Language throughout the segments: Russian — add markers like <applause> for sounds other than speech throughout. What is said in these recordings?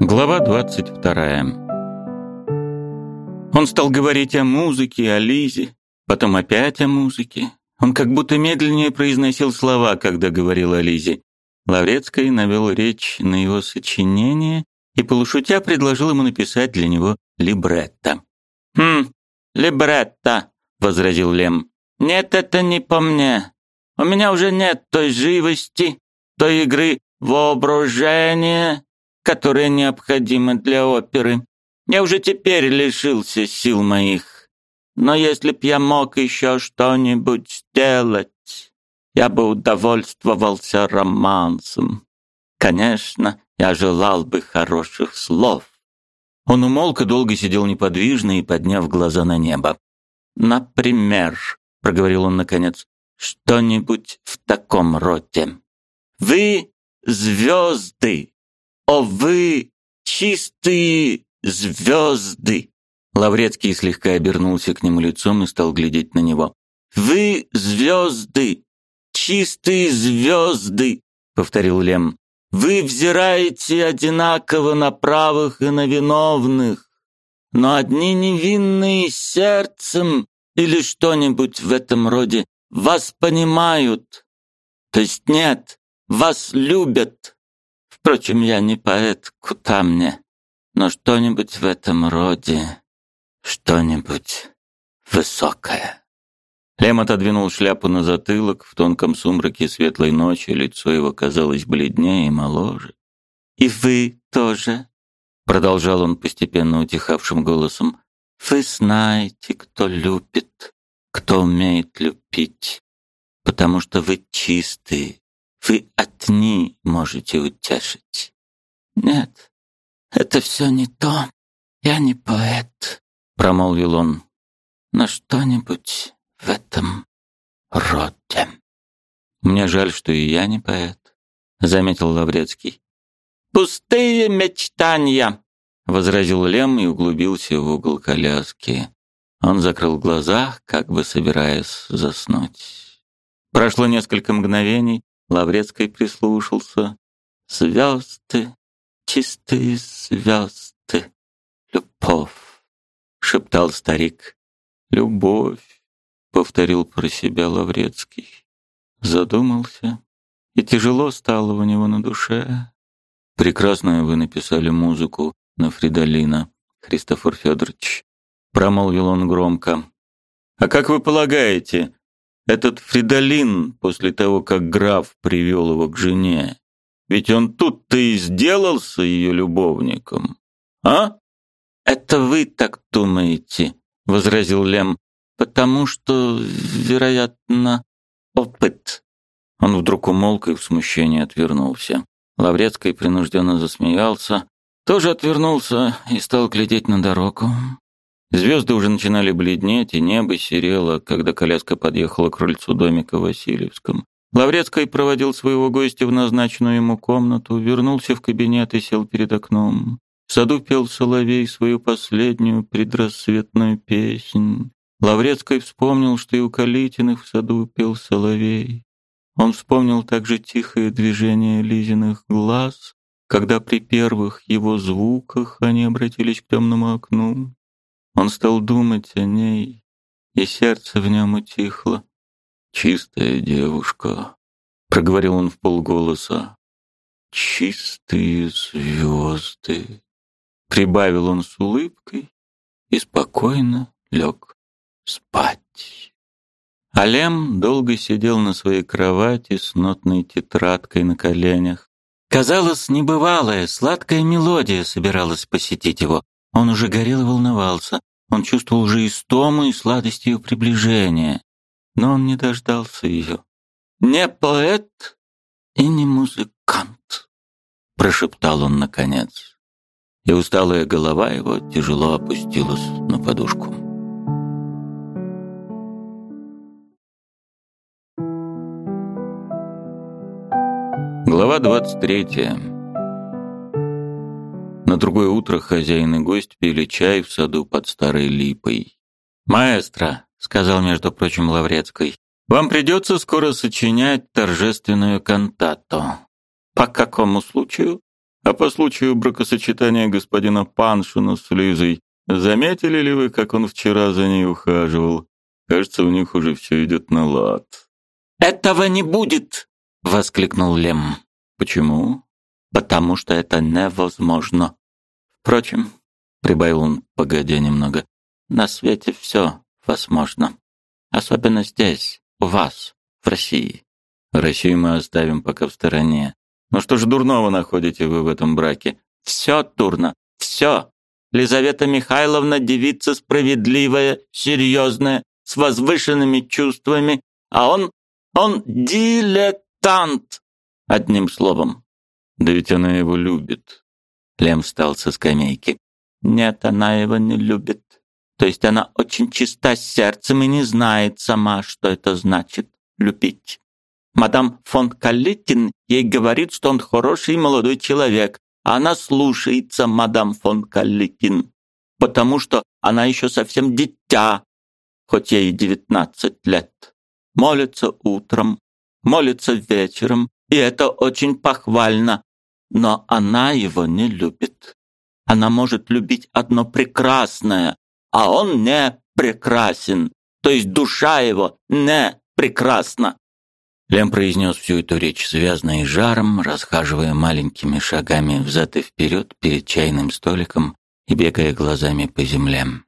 Глава 22. Он стал говорить о музыке, о Лизе, потом опять о музыке. Он как будто медленнее произносил слова, когда говорил о Лизе. Лаврецкий навел речь на его сочинение и, полушутя, предложил ему написать для него либретто. «Хм, либретто», — возразил Лем. «Нет, это не по мне. У меня уже нет той живости, той игры воображения, которая необходима для оперы. Я уже теперь лишился сил моих. Но если б я мог еще что-нибудь сделать, я бы удовольствовался романсом. Конечно, я желал бы хороших слов. Он умолк и долго сидел неподвижно и подняв глаза на небо. «Например», — проговорил он наконец, — «что-нибудь в таком роде. Вы — звезды, «О вы, чистые звезды!» Лаврецкий слегка обернулся к нему лицом и стал глядеть на него. «Вы звезды! Чистые звезды!» — повторил Лем. «Вы взираете одинаково на правых и на виновных, но одни невинные сердцем или что-нибудь в этом роде вас понимают. То есть нет, вас любят. Впрочем, я не поэт, куда мне, но что-нибудь в этом роде, что-нибудь высокое. Лем отодвинул шляпу на затылок, в тонком сумраке светлой ночи лицо его казалось бледнее и моложе. «И вы тоже», — продолжал он постепенно утихавшим голосом, «вы знаете, кто любит, кто умеет любить, потому что вы чистые, вы одни можете утешить. Нет, это все не то. Я не поэт, промолвил он. Но что-нибудь в этом роде. Мне жаль, что и я не поэт, заметил Лаврецкий. Пустые мечтания, возразил Лем и углубился в угол коляски. Он закрыл глаза, как бы собираясь заснуть. Прошло несколько мгновений, Лаврецкий прислушался. «Звезды, чистые звезды, любовь», — шептал старик. «Любовь», — повторил про себя Лаврецкий. Задумался, и тяжело стало у него на душе. «Прекрасную вы написали музыку на Фридолина, Христофор Федорович», — промолвил он громко. «А как вы полагаете, этот Фридолин после того, как граф привел его к жене. Ведь он тут-то и сделался ее любовником. А? Это вы так думаете, возразил Лем, потому что, вероятно, опыт. Он вдруг умолк и в смущении отвернулся. Лаврецкий принужденно засмеялся, тоже отвернулся и стал глядеть на дорогу. Звезды уже начинали бледнеть, и небо серело, когда коляска подъехала к крыльцу домика в Васильевском. Лаврецкий проводил своего гостя в назначенную ему комнату, вернулся в кабинет и сел перед окном. В саду пел соловей свою последнюю предрассветную песнь. Лаврецкий вспомнил, что и у Калитиных в саду пел соловей. Он вспомнил также тихое движение Лизиных глаз, когда при первых его звуках они обратились к темному окну. Он стал думать о ней, и сердце в нем утихло. «Чистая девушка», — проговорил он в полголоса. «Чистые звезды», — прибавил он с улыбкой и спокойно лег спать. Алем долго сидел на своей кровати с нотной тетрадкой на коленях. Казалось, небывалая, сладкая мелодия собиралась посетить его. Он уже горел и волновался. Он чувствовал уже истому и сладость ее приближения. Но он не дождался ее. «Не поэт и не музыкант», — прошептал он наконец. И усталая голова его тяжело опустилась на подушку. Глава двадцать третья. На другое утро хозяин и гость пили чай в саду под старой липой. «Маэстро», — сказал, между прочим, Лаврецкий, — «вам придется скоро сочинять торжественную кантату». «По какому случаю?» А по случаю бракосочетания господина Паншина с Лизой, заметили ли вы, как он вчера за ней ухаживал? Кажется, у них уже все идет на лад. «Этого не будет!» — воскликнул Лем. «Почему?» «Потому что это невозможно. Впрочем, — прибавил он, погодя немного, — на свете все возможно. Особенно здесь, у вас, в России. Россию мы оставим пока в стороне. Но что же дурного находите вы в этом браке? Все дурно, все. Лизавета Михайловна девица справедливая, серьезная, с возвышенными чувствами, а он, он дилетант, одним словом. Да ведь она его любит. Лем встал со скамейки. Нет, она его не любит. То есть она очень чиста сердцем и не знает сама, что это значит любить. Мадам фон Калитин ей говорит, что он хороший молодой человек, а она слушается мадам фон Калитин, потому что она еще совсем дитя, хоть ей девятнадцать лет. Молится утром, молится вечером, и это очень похвально, но она его не любит. Она может любить одно прекрасное, а он не прекрасен, то есть душа его не прекрасна. Лем произнес всю эту речь связно и жаром, расхаживая маленькими шагами взад и вперед перед чайным столиком и бегая глазами по землям.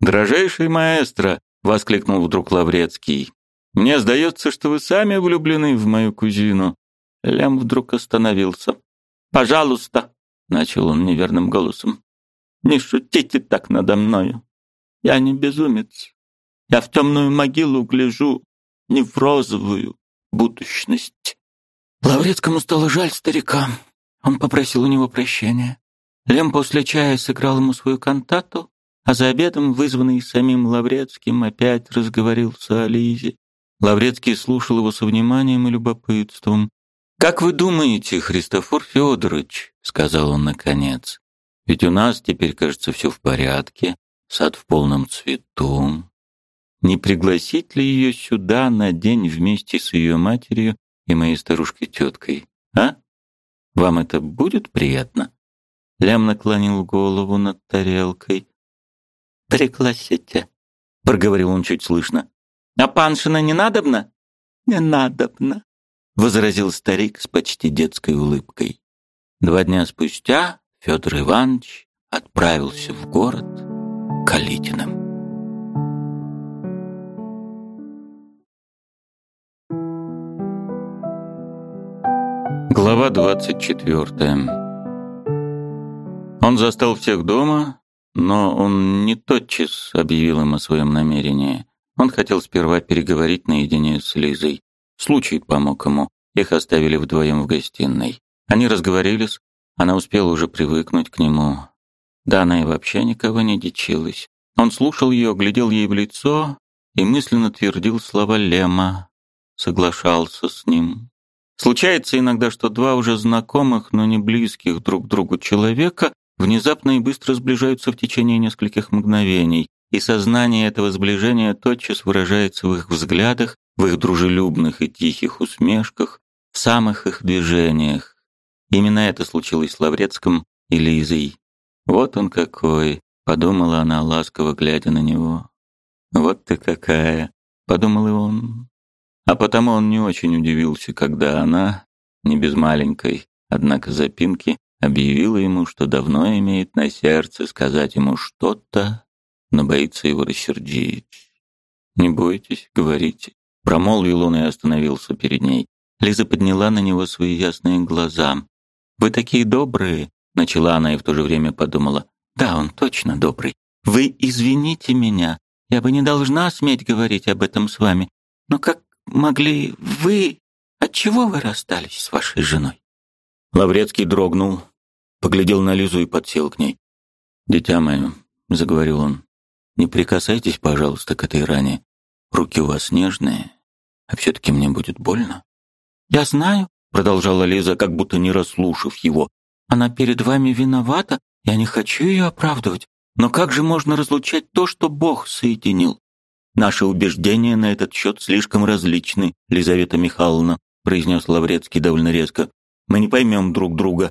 «Дорожайший маэстро!» — воскликнул вдруг Лаврецкий. «Мне сдается, что вы сами влюблены в мою кузину». Лем вдруг остановился. «Пожалуйста!» — начал он неверным голосом. «Не шутите так надо мною. Я не безумец. Я в темную могилу гляжу, не в розовую, будущность. Лаврецкому стало жаль старика. Он попросил у него прощения. Лем после чая сыграл ему свою кантату, а за обедом, вызванный самим Лаврецким, опять разговорился о Лизе. Лаврецкий слушал его со вниманием и любопытством. «Как вы думаете, Христофор Федорович?» — сказал он наконец. «Ведь у нас теперь, кажется, все в порядке, сад в полном цвету, не пригласить ли ее сюда на день вместе с ее матерью и моей старушкой-теткой, а? Вам это будет приятно?» Лям наклонил голову над тарелкой. «Пригласите», — проговорил он чуть слышно. «А паншина не надобно?» «Не надобно», — возразил старик с почти детской улыбкой. Два дня спустя Федор Иванович отправился в город Калитиным. Глава 24. Он застал всех дома, но он не тотчас объявил им о своем намерении. Он хотел сперва переговорить наедине с Лизой. Случай помог ему. Их оставили вдвоем в гостиной. Они разговорились, она успела уже привыкнуть к нему. Да, она и вообще никого не дичилась. Он слушал ее, глядел ей в лицо и мысленно твердил слова Лема, соглашался с ним. Случается иногда, что два уже знакомых, но не близких друг другу человека внезапно и быстро сближаются в течение нескольких мгновений, и сознание этого сближения тотчас выражается в их взглядах, в их дружелюбных и тихих усмешках, в самых их движениях. Именно это случилось с Лаврецким и Лизой. «Вот он какой», — подумала она, ласково глядя на него. «Вот ты какая», — подумал и он. А потому он не очень удивился, когда она, не без маленькой, однако запинки, объявила ему, что давно имеет на сердце сказать ему что-то, но боится его рассердить. «Не бойтесь, говорите», — промолвил он и остановился перед ней. Лиза подняла на него свои ясные глаза. «Вы такие добрые», — начала она и в то же время подумала. «Да, он точно добрый. Вы извините меня, я бы не должна сметь говорить об этом с вами, но как могли вы... Отчего вы расстались с вашей женой?» Лаврецкий дрогнул, поглядел на Лизу и подсел к ней. «Дитя мое», — заговорил он, — «не прикасайтесь, пожалуйста, к этой ране. Руки у вас нежные, а все-таки мне будет больно». «Я знаю», — продолжала Лиза, как будто не расслушав его. «Она перед вами виновата, я не хочу ее оправдывать. Но как же можно разлучать то, что Бог соединил? Наши убеждения на этот счет слишком различны, Лизавета Михайловна, произнес Лаврецкий довольно резко. Мы не поймем друг друга.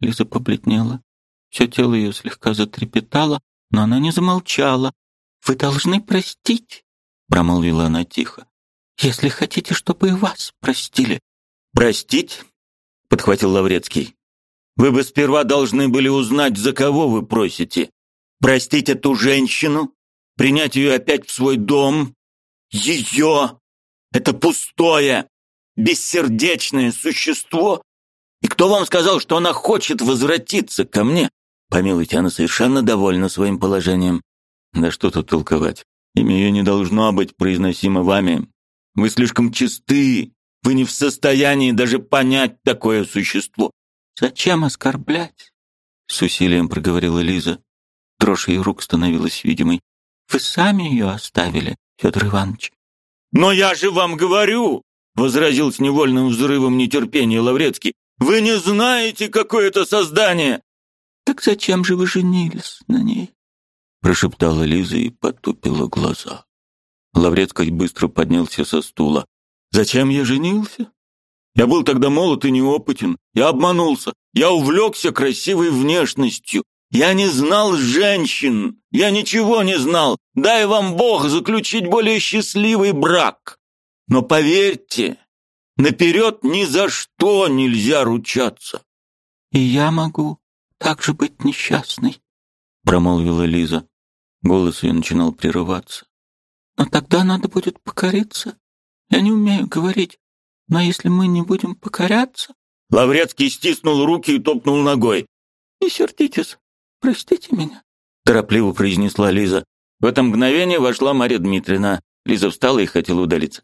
Лиза побледнела. Все тело ее слегка затрепетало, но она не замолчала. «Вы должны простить», — промолвила она тихо, «если хотите, чтобы и вас простили». «Простить?» — подхватил Лаврецкий. «Вы бы сперва должны были узнать, за кого вы просите. Простить эту женщину, принять ее опять в свой дом. Ее! Это пустое, бессердечное существо. И кто вам сказал, что она хочет возвратиться ко мне? Помилуйте, она совершенно довольна своим положением. Да что тут толковать? Имя ее не должно быть произносимо вами. Вы слишком чисты. Вы не в состоянии даже понять такое существо. Зачем оскорблять? С усилием проговорила Лиза. Дрожь ее рук становилась видимой. Вы сами ее оставили, Федор Иванович. Но я же вам говорю, возразил с невольным взрывом нетерпения Лаврецкий. Вы не знаете, какое это создание. Так зачем же вы женились на ней? прошептала Лиза и потупила глаза. Лаврецкий быстро поднялся со стула. Зачем я женился? Я был тогда молод и неопытен. Я обманулся. Я увлекся красивой внешностью. Я не знал женщин. Я ничего не знал. Дай вам Бог заключить более счастливый брак. Но поверьте, наперед ни за что нельзя ручаться. И я могу также быть несчастной, промолвила Лиза. Голос ее начинал прерываться. Но тогда надо будет покориться. Я не умею говорить. Но если мы не будем покоряться... Лаврецкий стиснул руки и топнул ногой. Не сердитесь, простите меня. Торопливо произнесла Лиза. В это мгновение вошла Мария Дмитриевна. Лиза встала и хотела удалиться.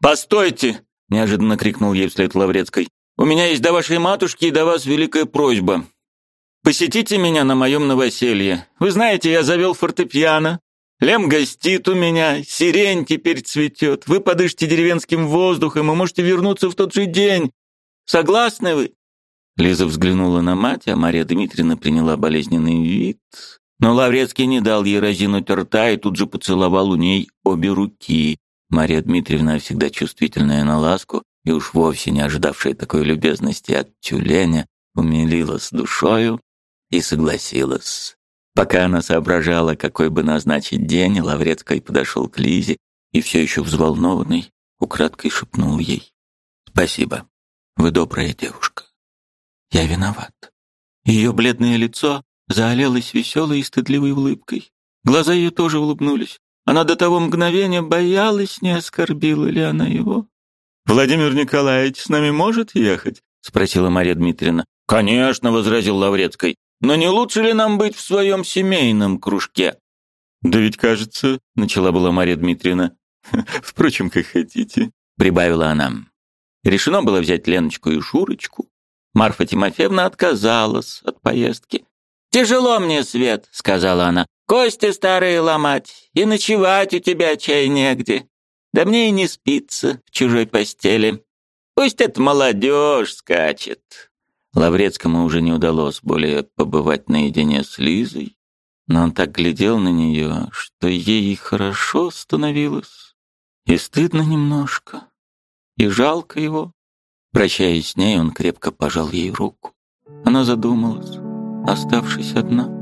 «Постойте!» — неожиданно крикнул ей вслед Лаврецкой. «У меня есть до вашей матушки и до вас великая просьба. Посетите меня на моем новоселье. Вы знаете, я завел фортепиано. Лем гостит у меня, сирень теперь цветет. Вы подышите деревенским воздухом и можете вернуться в тот же день. Согласны вы?» Лиза взглянула на мать, а Мария Дмитриевна приняла болезненный вид. Но Лаврецкий не дал ей разинуть рта и тут же поцеловал у ней обе руки. Мария Дмитриевна, всегда чувствительная на ласку и уж вовсе не ожидавшая такой любезности от тюленя, умилилась душою и согласилась. Пока она соображала, какой бы назначить день, Лаврецкий подошел к Лизе и все еще взволнованный, украдкой шепнул ей. «Спасибо. Вы добрая девушка. Я виноват». Ее бледное лицо заолелось веселой и стыдливой улыбкой. Глаза ее тоже улыбнулись. Она до того мгновения боялась, не оскорбила ли она его. «Владимир Николаевич с нами может ехать?» — спросила Мария Дмитриевна. «Конечно», — возразил Лаврецкий. Но не лучше ли нам быть в своем семейном кружке? Да ведь, кажется, начала была Мария Дмитриевна. <laughs> Впрочем, как хотите, прибавила она. Решено было взять Леночку и Шурочку. Марфа Тимофеевна отказалась от поездки. «Тяжело мне, Свет», — сказала она. «Кости старые ломать, и ночевать у тебя чай негде. Да мне и не спится в чужой постели. Пусть это молодежь скачет, Лаврецкому уже не удалось более побывать наедине с Лизой, но он так глядел на нее, что ей хорошо становилось, и стыдно немножко, и жалко его. Прощаясь с ней, он крепко пожал ей руку. Она задумалась, оставшись одна.